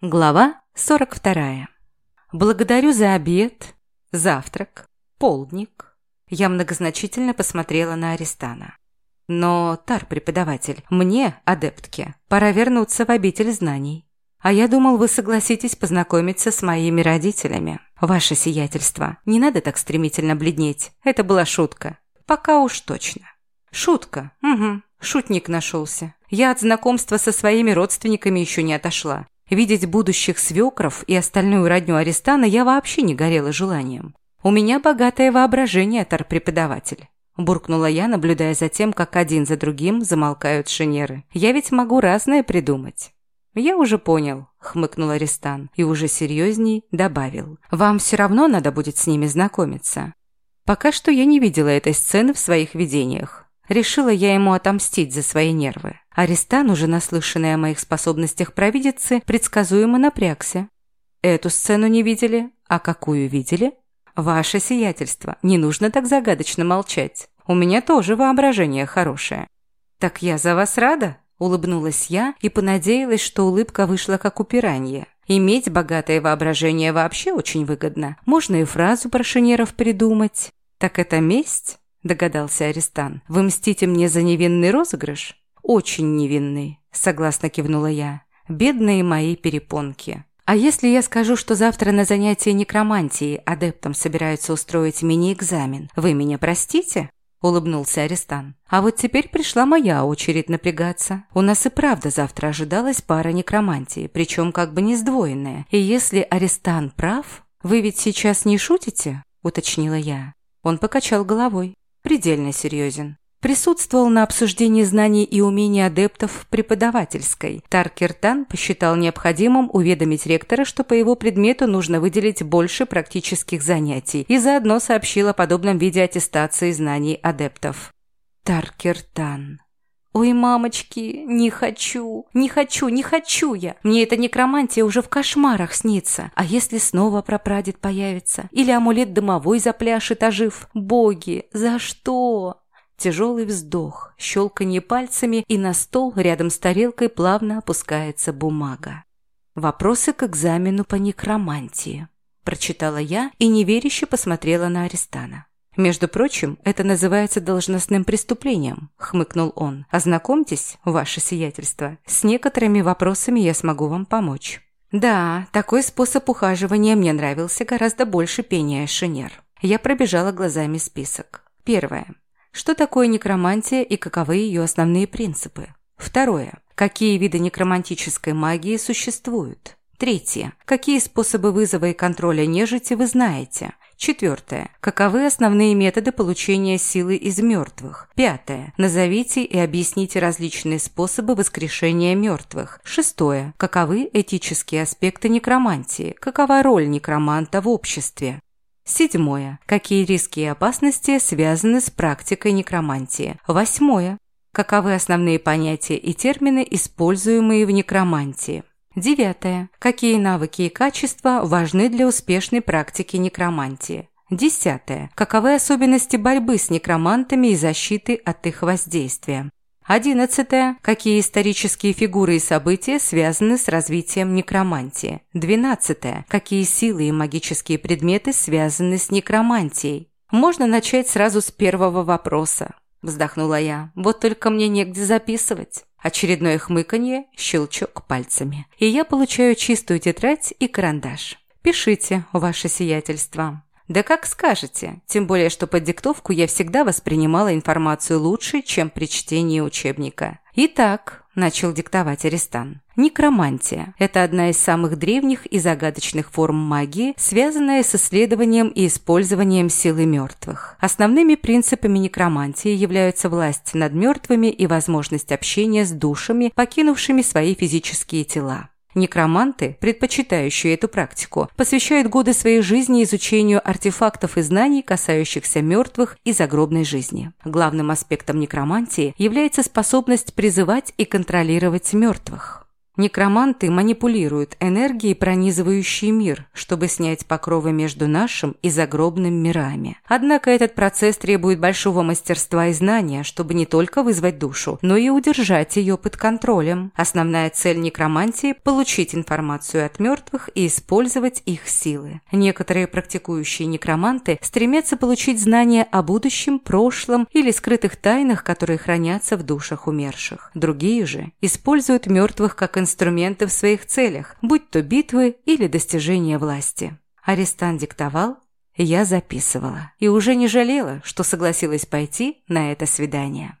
Глава 42. Благодарю за обед, завтрак, полдник. Я многозначительно посмотрела на Аристана. Но, Тар-преподаватель, мне, адептке, пора вернуться в обитель знаний. А я думал, вы согласитесь познакомиться с моими родителями. Ваше сиятельство, не надо так стремительно бледнеть. Это была шутка. Пока уж точно. Шутка, угу, шутник нашелся. Я от знакомства со своими родственниками еще не отошла. Видеть будущих свекров и остальную родню Арестана я вообще не горела желанием. У меня богатое воображение, тар-преподаватель. Буркнула я, наблюдая за тем, как один за другим замолкают шинеры. Я ведь могу разное придумать. «Я уже понял», – хмыкнул Арестан и уже серьезней добавил. «Вам все равно надо будет с ними знакомиться. Пока что я не видела этой сцены в своих видениях. Решила я ему отомстить за свои нервы. Аристан, уже наслышанный о моих способностях провидицы, предсказуемо напрягся. Эту сцену не видели? А какую видели? Ваше сиятельство, не нужно так загадочно молчать. У меня тоже воображение хорошее. Так я за вас рада? Улыбнулась я и понадеялась, что улыбка вышла как у пиранья. Иметь богатое воображение вообще очень выгодно. Можно и фразу про шинеров придумать. Так это месть? Догадался Аристан. Вы мстите мне за невинный розыгрыш? «Очень невинный», – согласно кивнула я. «Бедные мои перепонки». «А если я скажу, что завтра на занятии некромантии адептам собираются устроить мини-экзамен, вы меня простите?» – улыбнулся Арестан. «А вот теперь пришла моя очередь напрягаться. У нас и правда завтра ожидалась пара некромантии, причем как бы не сдвоенная. И если Арестан прав, вы ведь сейчас не шутите?» – уточнила я. Он покачал головой. «Предельно серьезен присутствовал на обсуждении знаний и умений адептов в преподавательской. Таркертан посчитал необходимым уведомить ректора, что по его предмету нужно выделить больше практических занятий, и заодно сообщил о подобном виде аттестации знаний адептов. Таркертан. «Ой, мамочки, не хочу, не хочу, не хочу я. Мне эта некромантия уже в кошмарах снится. А если снова прапрадед появится? Или амулет дымовой запляшет, ожив? Боги, за что?» Тяжелый вздох, щелканье пальцами, и на стол рядом с тарелкой плавно опускается бумага. «Вопросы к экзамену по некромантии», – прочитала я и неверяще посмотрела на Арестана. «Между прочим, это называется должностным преступлением», – хмыкнул он. «Ознакомьтесь, ваше сиятельство, с некоторыми вопросами я смогу вам помочь». Да, такой способ ухаживания мне нравился гораздо больше пения шинер. Я пробежала глазами список. Первое. Что такое некромантия и каковы ее основные принципы? Второе. Какие виды некромантической магии существуют? Третье. Какие способы вызова и контроля нежити вы знаете? Четвертое. Каковы основные методы получения силы из мертвых? Пятое. Назовите и объясните различные способы воскрешения мертвых. Шестое. Каковы этические аспекты некромантии? Какова роль некроманта в обществе? Седьмое. Какие риски и опасности связаны с практикой некромантии? Восьмое. Каковы основные понятия и термины, используемые в некромантии? Девятое. Какие навыки и качества важны для успешной практики некромантии? Десятое. Каковы особенности борьбы с некромантами и защиты от их воздействия? Одиннадцатое. Какие исторические фигуры и события связаны с развитием некромантии? Двенадцатое. Какие силы и магические предметы связаны с некромантией? Можно начать сразу с первого вопроса. Вздохнула я. Вот только мне негде записывать. Очередное хмыканье, щелчок пальцами. И я получаю чистую тетрадь и карандаш. Пишите, ваше сиятельство. Да как скажете, тем более, что под диктовку я всегда воспринимала информацию лучше, чем при чтении учебника. Итак, начал диктовать Аристан. Некромантия – это одна из самых древних и загадочных форм магии, связанная с исследованием и использованием силы мертвых. Основными принципами некромантии являются власть над мертвыми и возможность общения с душами, покинувшими свои физические тела. Некроманты, предпочитающие эту практику, посвящают годы своей жизни изучению артефактов и знаний, касающихся мертвых и загробной жизни. Главным аспектом некромантии является способность призывать и контролировать мертвых. Некроманты манипулируют энергией, пронизывающей мир, чтобы снять покровы между нашим и загробным мирами. Однако этот процесс требует большого мастерства и знания, чтобы не только вызвать душу, но и удержать ее под контролем. Основная цель некромантии – получить информацию от мертвых и использовать их силы. Некоторые практикующие некроманты стремятся получить знания о будущем, прошлом или скрытых тайнах, которые хранятся в душах умерших. Другие же используют мертвых как инструмент инструменты в своих целях, будь то битвы или достижение власти. Арестант диктовал, я записывала и уже не жалела, что согласилась пойти на это свидание.